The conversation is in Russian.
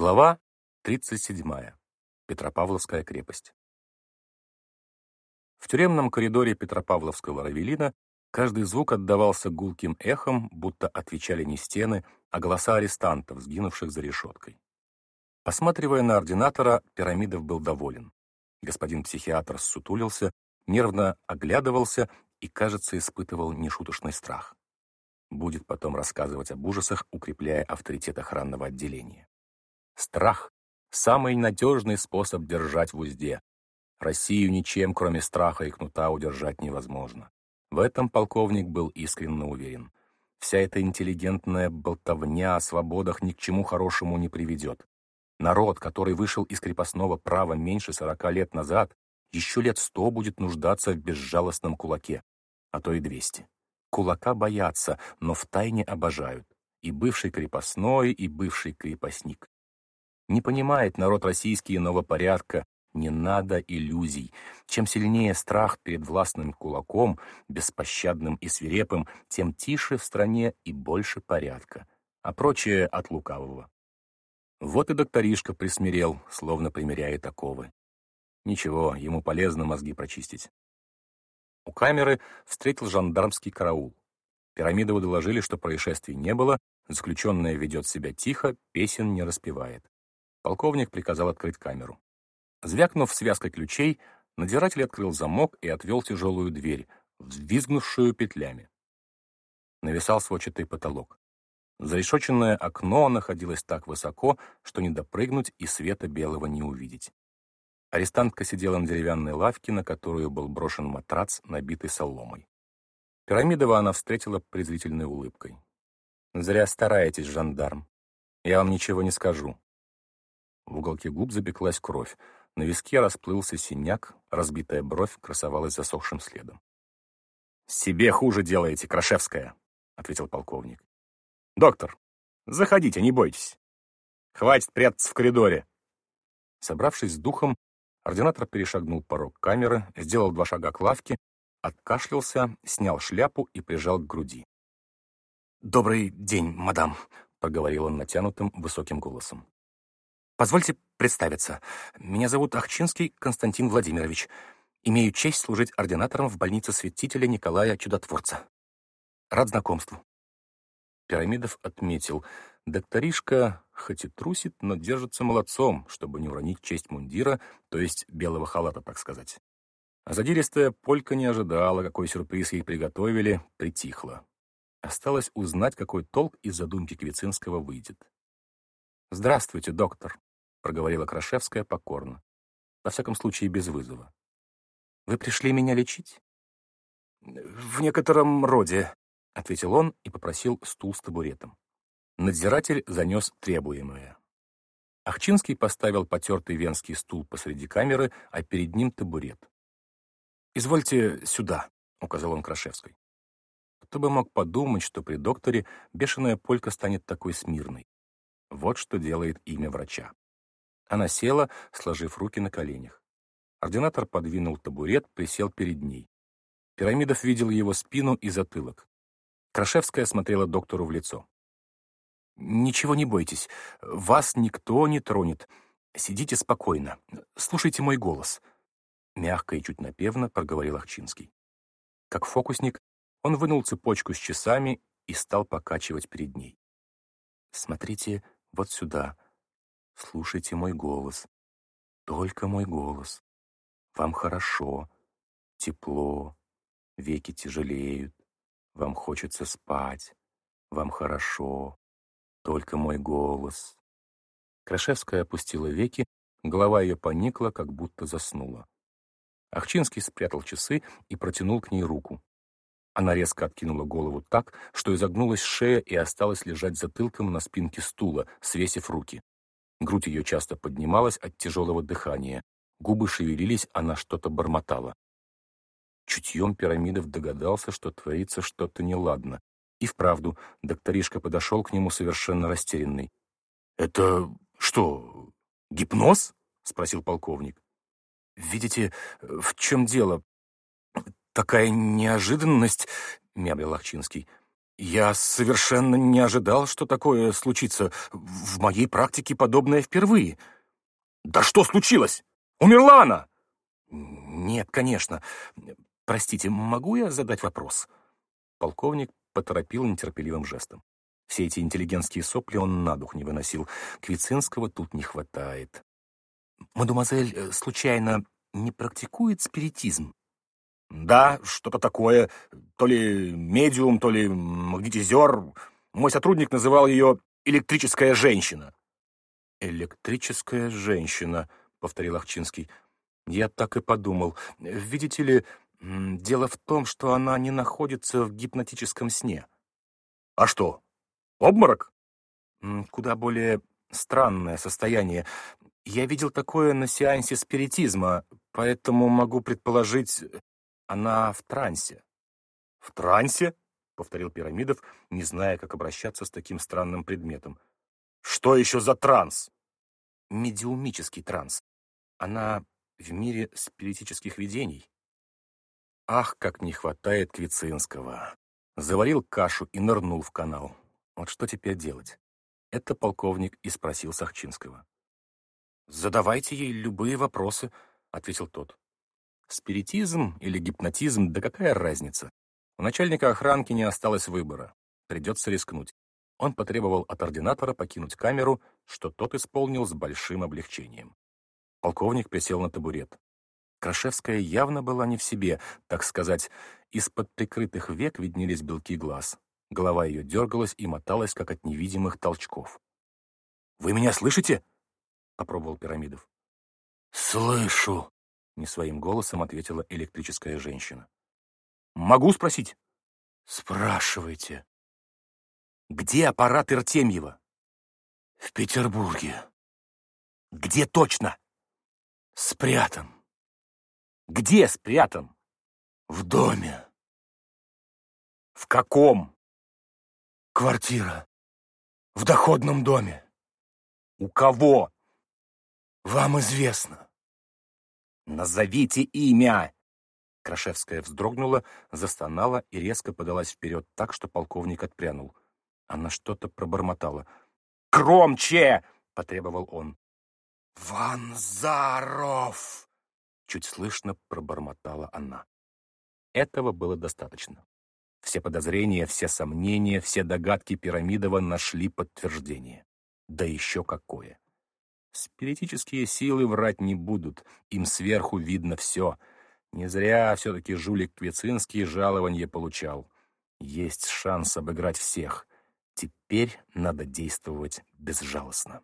Глава 37. Петропавловская крепость. В тюремном коридоре Петропавловского равелина каждый звук отдавался гулким эхом, будто отвечали не стены, а голоса арестантов, сгинувших за решеткой. Посматривая на ординатора, Пирамидов был доволен. Господин психиатр сутулился, нервно оглядывался и, кажется, испытывал нешуточный страх. Будет потом рассказывать об ужасах, укрепляя авторитет охранного отделения. Страх — самый надежный способ держать в узде. Россию ничем, кроме страха и кнута, удержать невозможно. В этом полковник был искренне уверен. Вся эта интеллигентная болтовня о свободах ни к чему хорошему не приведет. Народ, который вышел из крепостного права меньше сорока лет назад, еще лет сто будет нуждаться в безжалостном кулаке, а то и двести. Кулака боятся, но втайне обожают. И бывший крепостной, и бывший крепостник. Не понимает народ российский иного порядка. Не надо иллюзий. Чем сильнее страх перед властным кулаком, беспощадным и свирепым, тем тише в стране и больше порядка. А прочее от лукавого. Вот и докторишка присмирел, словно примеряя таковы. Ничего, ему полезно мозги прочистить. У камеры встретил жандармский караул. Пирамидову доложили, что происшествий не было, заключенная ведет себя тихо, песен не распевает. Полковник приказал открыть камеру. Звякнув связкой ключей, надзиратель открыл замок и отвел тяжелую дверь, взвизгнувшую петлями. Нависал сводчатый потолок. Зарешоченное окно находилось так высоко, что не допрыгнуть и света белого не увидеть. Арестантка сидела на деревянной лавке, на которую был брошен матрац, набитый соломой. Пирамидова она встретила презрительной улыбкой. «Зря стараетесь, жандарм. Я вам ничего не скажу. В уголке губ запеклась кровь. На виске расплылся синяк, разбитая бровь красовалась засохшим следом. «Себе хуже делаете, Крашевская», — ответил полковник. «Доктор, заходите, не бойтесь. Хватит прятаться в коридоре». Собравшись с духом, ординатор перешагнул порог камеры, сделал два шага к лавке, откашлялся, снял шляпу и прижал к груди. «Добрый день, мадам», — проговорил он натянутым высоким голосом. Позвольте представиться. Меня зовут Ахчинский Константин Владимирович. Имею честь служить ординатором в больнице святителя Николая Чудотворца. Рад знакомству. Пирамидов отметил, докторишка хоть и трусит, но держится молодцом, чтобы не уронить честь мундира, то есть белого халата, так сказать. А задиристая полька не ожидала, какой сюрприз ей приготовили, притихла. Осталось узнать, какой толк из задумки Квицинского выйдет. «Здравствуйте, доктор», — проговорила Крашевская покорно. Во всяком случае, без вызова. «Вы пришли меня лечить?» «В некотором роде», — ответил он и попросил стул с табуретом. Надзиратель занес требуемое. Ахчинский поставил потертый венский стул посреди камеры, а перед ним табурет. «Извольте сюда», — указал он Крашевской. Кто бы мог подумать, что при докторе бешеная полька станет такой смирной. Вот что делает имя врача. Она села, сложив руки на коленях. Ординатор подвинул табурет, присел перед ней. Пирамидов видел его спину и затылок. Крашевская смотрела доктору в лицо. «Ничего не бойтесь. Вас никто не тронет. Сидите спокойно. Слушайте мой голос». Мягко и чуть напевно проговорил Ахчинский. Как фокусник, он вынул цепочку с часами и стал покачивать перед ней. «Смотрите вот сюда», Слушайте мой голос. Только мой голос. Вам хорошо, тепло, веки тяжелеют, вам хочется спать, вам хорошо, только мой голос. Крашевская опустила веки, голова ее поникла, как будто заснула. Ахчинский спрятал часы и протянул к ней руку. Она резко откинула голову так, что изогнулась шея и осталась лежать затылком на спинке стула, свесив руки. Грудь ее часто поднималась от тяжелого дыхания. Губы шевелились, она что-то бормотала. Чутьем пирамидов догадался, что творится что-то неладно. И вправду, докторишка подошел к нему совершенно растерянный. «Это что, гипноз?» — спросил полковник. «Видите, в чем дело? Такая неожиданность...» — мямлил Лохчинский. Я совершенно не ожидал, что такое случится. В моей практике подобное впервые. Да что случилось? Умерла она? Нет, конечно. Простите, могу я задать вопрос? Полковник поторопил нетерпеливым жестом. Все эти интеллигентские сопли он на дух не выносил. Квицинского тут не хватает. Мадемуазель, э, случайно, не практикует спиритизм? Да, что-то такое. То ли медиум, то ли магнетизер. Мой сотрудник называл ее «электрическая женщина». «Электрическая женщина», — повторил Ахчинский. «Я так и подумал. Видите ли, дело в том, что она не находится в гипнотическом сне». «А что, обморок?» «Куда более странное состояние. Я видел такое на сеансе спиритизма, поэтому могу предположить, она в трансе. В трансе? повторил Пирамидов, не зная, как обращаться с таким странным предметом. Что еще за транс? Медиумический транс. Она в мире спиритических видений. Ах, как не хватает Квицинского. Заварил кашу и нырнул в канал. Вот что теперь делать? Это полковник и спросил Сахчинского. «Задавайте ей любые вопросы», — ответил тот. Спиритизм или гипнотизм, да какая разница? У начальника охранки не осталось выбора. Придется рискнуть. Он потребовал от ординатора покинуть камеру, что тот исполнил с большим облегчением. Полковник присел на табурет. Крашевская явно была не в себе, так сказать. Из-под прикрытых век виднелись белки глаз. Голова ее дергалась и моталась, как от невидимых толчков. «Вы меня слышите?» — попробовал Пирамидов. «Слышу», не своим голосом ответила электрическая женщина. «Могу спросить?» «Спрашивайте». «Где аппарат Иртемьева?» «В Петербурге». «Где точно?» «Спрятан». «Где спрятан?» «В доме». «В каком?» «Квартира. В доходном доме». «У кого?» «Вам известно». «Назовите имя!» Крашевская вздрогнула, застонала и резко подалась вперед так, что полковник отпрянул. Она что-то пробормотала. «Громче!» — потребовал он. «Ванзаров!» — чуть слышно пробормотала она. Этого было достаточно. Все подозрения, все сомнения, все догадки Пирамидова нашли подтверждение. Да еще какое! Спиритические силы врать не будут, им сверху видно все. Не зря все-таки жулик Квицинский жалование получал. Есть шанс обыграть всех. Теперь надо действовать безжалостно.